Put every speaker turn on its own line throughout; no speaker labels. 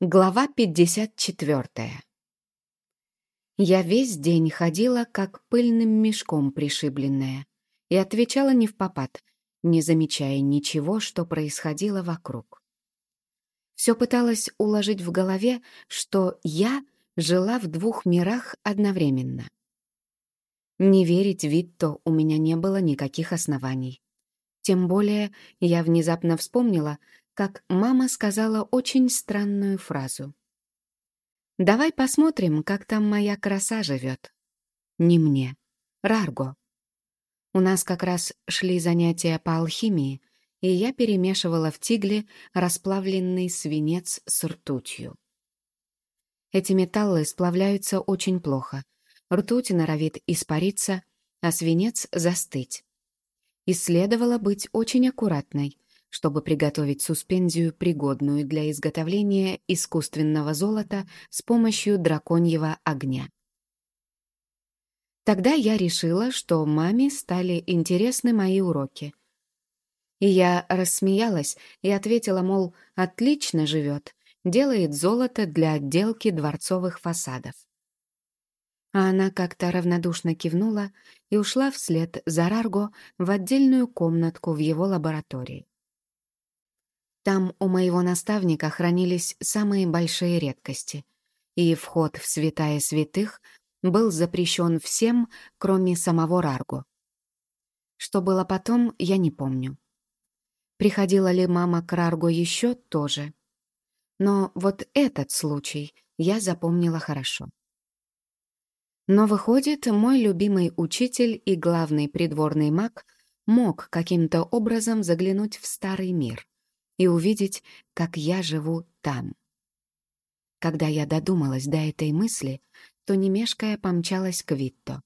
Глава 54. Я весь день ходила, как пыльным мешком пришибленная, и отвечала не в попад, не замечая ничего, что происходило вокруг. Все пыталась уложить в голове, что я жила в двух мирах одновременно. Не верить Витто у меня не было никаких оснований. Тем более я внезапно вспомнила, как мама сказала очень странную фразу. «Давай посмотрим, как там моя краса живет». Не мне. Рарго. У нас как раз шли занятия по алхимии, и я перемешивала в тигле расплавленный свинец с ртутью. Эти металлы сплавляются очень плохо. Ртуть норовит испариться, а свинец — застыть. И следовало быть очень аккуратной — чтобы приготовить суспензию, пригодную для изготовления искусственного золота с помощью драконьего огня. Тогда я решила, что маме стали интересны мои уроки. И я рассмеялась и ответила, мол, отлично живет, делает золото для отделки дворцовых фасадов. А она как-то равнодушно кивнула и ушла вслед за Рарго в отдельную комнатку в его лаборатории. Там у моего наставника хранились самые большие редкости, и вход в святая святых был запрещен всем, кроме самого Рарго. Что было потом, я не помню. Приходила ли мама к Рарго еще тоже. Но вот этот случай я запомнила хорошо. Но выходит, мой любимый учитель и главный придворный маг мог каким-то образом заглянуть в старый мир и увидеть, как я живу там. Когда я додумалась до этой мысли, то немешкая помчалась к Витто.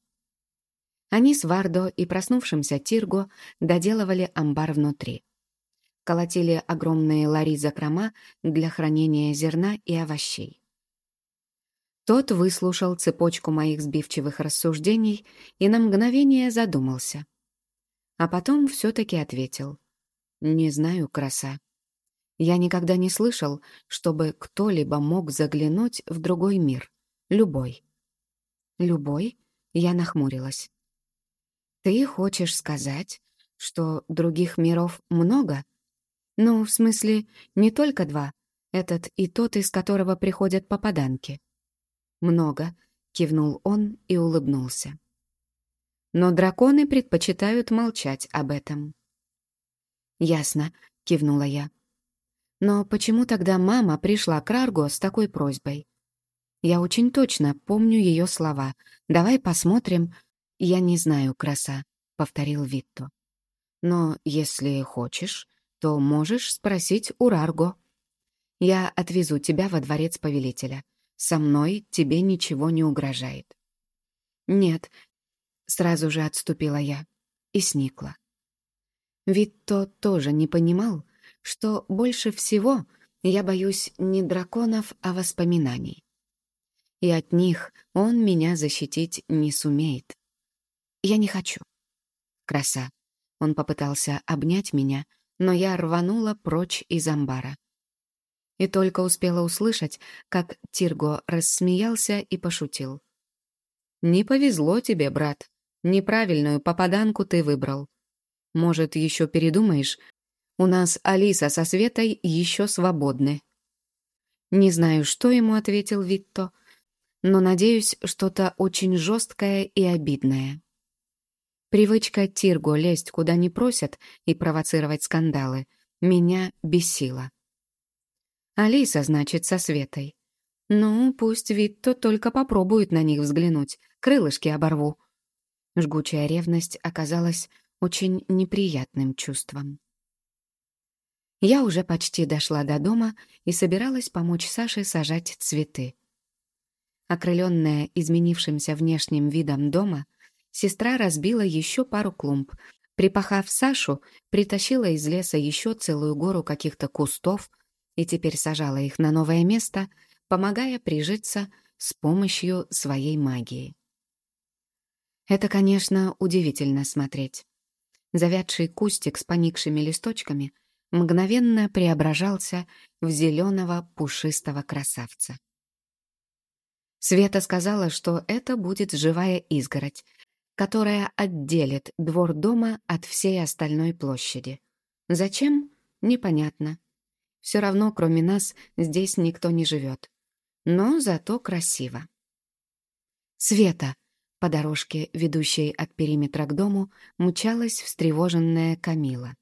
Они с Вардо и проснувшимся Тирго доделывали амбар внутри. Колотили огромные лари закрома для хранения зерна и овощей. Тот выслушал цепочку моих сбивчивых рассуждений и на мгновение задумался. А потом все-таки ответил. «Не знаю, краса. Я никогда не слышал, чтобы кто-либо мог заглянуть в другой мир. Любой. Любой? Я нахмурилась. Ты хочешь сказать, что других миров много? Ну, в смысле, не только два. Этот и тот, из которого приходят попаданки. Много, кивнул он и улыбнулся. Но драконы предпочитают молчать об этом. «Ясно», — кивнула я. Но почему тогда мама пришла к Рарго с такой просьбой? Я очень точно помню ее слова. «Давай посмотрим». «Я не знаю, краса», — повторил Витто. «Но если хочешь, то можешь спросить у Рарго. Я отвезу тебя во дворец повелителя. Со мной тебе ничего не угрожает». «Нет», — сразу же отступила я и сникла. Витто тоже не понимал, что больше всего я боюсь не драконов, а воспоминаний. И от них он меня защитить не сумеет. Я не хочу. Краса. Он попытался обнять меня, но я рванула прочь из амбара. И только успела услышать, как Тирго рассмеялся и пошутил. «Не повезло тебе, брат. Неправильную попаданку ты выбрал. Может, еще передумаешь у нас Алиса со Светой еще свободны». Не знаю, что ему ответил Витто, но, надеюсь, что-то очень жесткое и обидное. Привычка Тирго лезть куда не просят и провоцировать скандалы меня бесила. Алиса, значит, со Светой. Ну, пусть Витто только попробует на них взглянуть, крылышки оборву. Жгучая ревность оказалась очень неприятным чувством. Я уже почти дошла до дома и собиралась помочь Саше сажать цветы. Окрыленная изменившимся внешним видом дома, сестра разбила еще пару клумб. Припахав Сашу, притащила из леса еще целую гору каких-то кустов и теперь сажала их на новое место, помогая прижиться с помощью своей магии. Это, конечно, удивительно смотреть. Завядший кустик с поникшими листочками мгновенно преображался в зеленого пушистого красавца. Света сказала, что это будет живая изгородь, которая отделит двор дома от всей остальной площади. Зачем? Непонятно. Все равно, кроме нас, здесь никто не живет. Но зато красиво. Света, по дорожке, ведущей от периметра к дому, мчалась встревоженная Камила.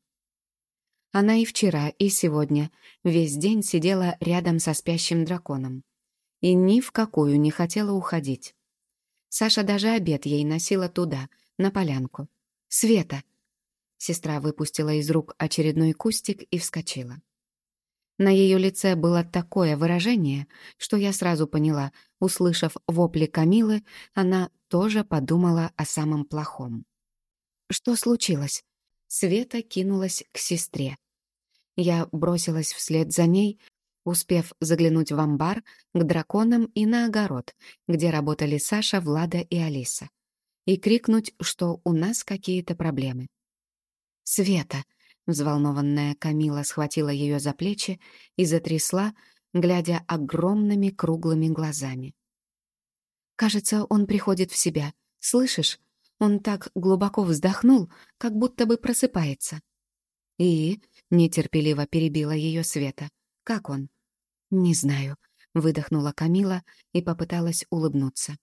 Она и вчера, и сегодня весь день сидела рядом со спящим драконом. И ни в какую не хотела уходить. Саша даже обед ей носила туда, на полянку. «Света!» Сестра выпустила из рук очередной кустик и вскочила. На ее лице было такое выражение, что я сразу поняла, услышав вопли Камилы, она тоже подумала о самом плохом. Что случилось? Света кинулась к сестре. Я бросилась вслед за ней, успев заглянуть в амбар, к драконам и на огород, где работали Саша, Влада и Алиса, и крикнуть, что у нас какие-то проблемы. «Света!» Взволнованная Камила схватила ее за плечи и затрясла, глядя огромными круглыми глазами. «Кажется, он приходит в себя. Слышишь? Он так глубоко вздохнул, как будто бы просыпается». «И?» — нетерпеливо перебила ее Света. «Как он?» «Не знаю», — выдохнула Камила и попыталась улыбнуться.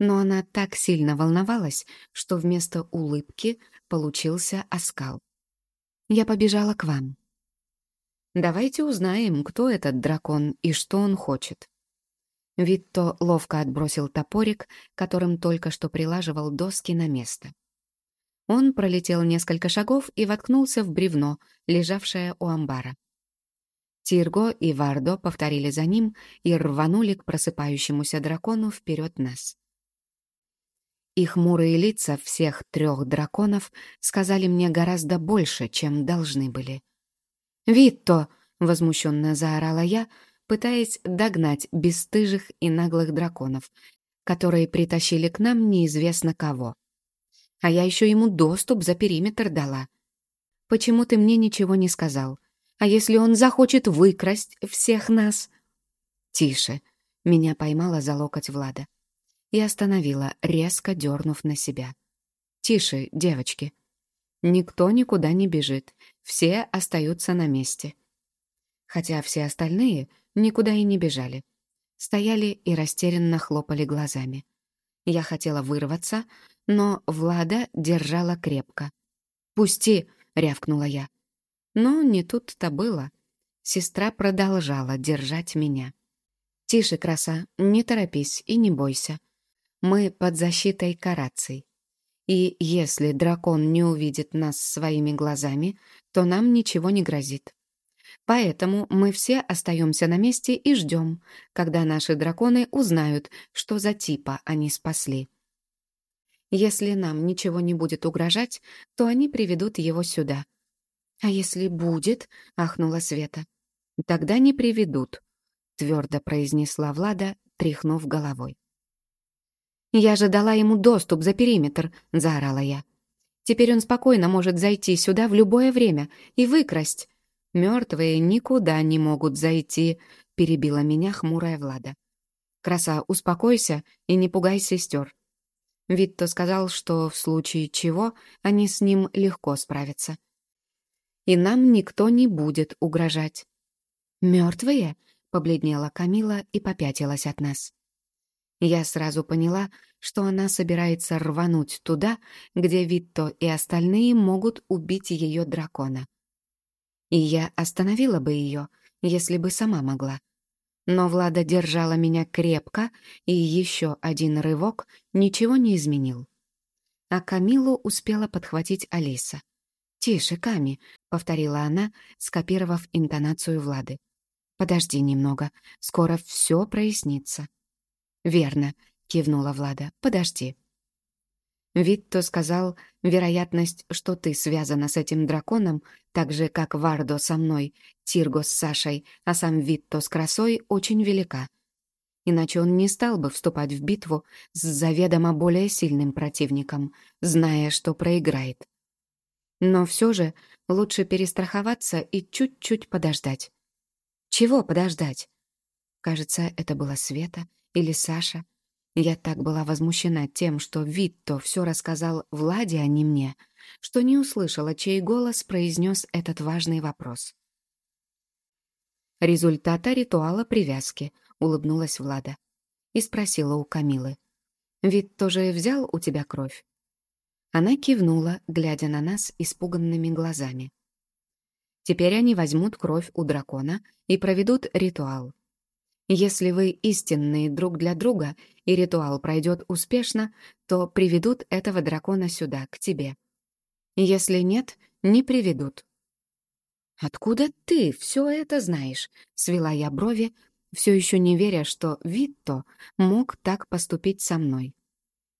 Но она так сильно волновалась, что вместо улыбки получился оскал. Я побежала к вам. Давайте узнаем, кто этот дракон и что он хочет. Витто ловко отбросил топорик, которым только что прилаживал доски на место. Он пролетел несколько шагов и воткнулся в бревно, лежавшее у амбара. Тирго и Вардо повторили за ним и рванули к просыпающемуся дракону вперед нас. И хмурые лица всех трех драконов сказали мне гораздо больше, чем должны были. «Витто!» — возмущенно заорала я, пытаясь догнать бесстыжих и наглых драконов, которые притащили к нам неизвестно кого. А я еще ему доступ за периметр дала. Почему ты мне ничего не сказал? А если он захочет выкрасть всех нас? Тише. Меня поймала за локоть Влада и остановила, резко дернув на себя. «Тише, девочки. Никто никуда не бежит, все остаются на месте». Хотя все остальные никуда и не бежали. Стояли и растерянно хлопали глазами. Я хотела вырваться, но Влада держала крепко. «Пусти!» — рявкнула я. Но не тут-то было. Сестра продолжала держать меня. «Тише, краса, не торопись и не бойся. Мы под защитой караций. И если дракон не увидит нас своими глазами, то нам ничего не грозит. Поэтому мы все остаемся на месте и ждем, когда наши драконы узнают, что за типа они спасли. Если нам ничего не будет угрожать, то они приведут его сюда. «А если будет?» — ахнула Света. «Тогда не приведут», — твердо произнесла Влада, тряхнув головой. «Я же дала ему доступ за периметр», — заорала я. «Теперь он спокойно может зайти сюда в любое время и выкрасть». «Мертвые никуда не могут зайти», — перебила меня хмурая Влада. «Краса, успокойся и не пугай сестер». Витто сказал, что в случае чего они с ним легко справятся. И нам никто не будет угрожать. «Мертвые?» — побледнела Камила и попятилась от нас. Я сразу поняла, что она собирается рвануть туда, где Витто и остальные могут убить ее дракона. И я остановила бы ее, если бы сама могла. Но Влада держала меня крепко, и еще один рывок ничего не изменил. А Камилу успела подхватить Алиса. «Тише, Ками», — повторила она, скопировав интонацию Влады. «Подожди немного, скоро все прояснится». «Верно», — кивнула Влада. «Подожди». Витто сказал, вероятность, что ты связана с этим драконом, так же, как Вардо со мной, Тирго с Сашей, а сам Витто с Красой, очень велика. Иначе он не стал бы вступать в битву с заведомо более сильным противником, зная, что проиграет. Но все же лучше перестраховаться и чуть-чуть подождать. Чего подождать? Кажется, это была Света или Саша. Я так была возмущена тем, что Витто все рассказал Владе, а не мне, что не услышала, чей голос произнес этот важный вопрос. «Результата ритуала привязки», — улыбнулась Влада. И спросила у Камилы. «Вид тоже взял у тебя кровь?» Она кивнула, глядя на нас испуганными глазами. Теперь они возьмут кровь у дракона и проведут ритуал. Если вы истинные друг для друга, и ритуал пройдет успешно, то приведут этого дракона сюда, к тебе. Если нет, не приведут. «Откуда ты все это знаешь?» — свела я брови, все еще не веря, что Витто мог так поступить со мной.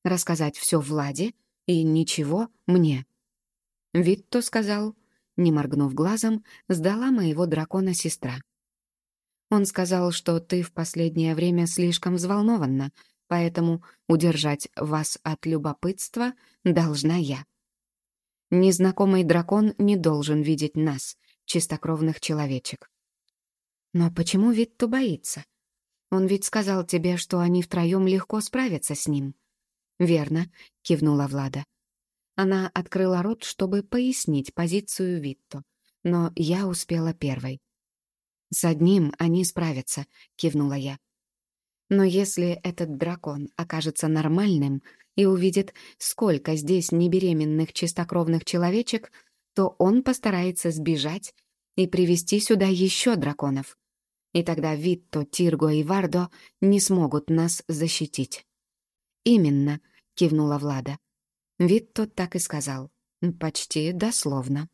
Рассказать все Владе и ничего мне. Витто сказал, не моргнув глазом, сдала моего дракона сестра. Он сказал, что ты в последнее время слишком взволнованна, поэтому удержать вас от любопытства должна я. Незнакомый дракон не должен видеть нас, чистокровных человечек. Но почему Витту боится? Он ведь сказал тебе, что они втроем легко справятся с ним. Верно, кивнула Влада. Она открыла рот, чтобы пояснить позицию Витто, но я успела первой. «С одним они справятся», — кивнула я. «Но если этот дракон окажется нормальным и увидит, сколько здесь небеременных чистокровных человечек, то он постарается сбежать и привести сюда еще драконов. И тогда Витто, Тирго и Вардо не смогут нас защитить». «Именно», — кивнула Влада. Витто так и сказал. Почти дословно.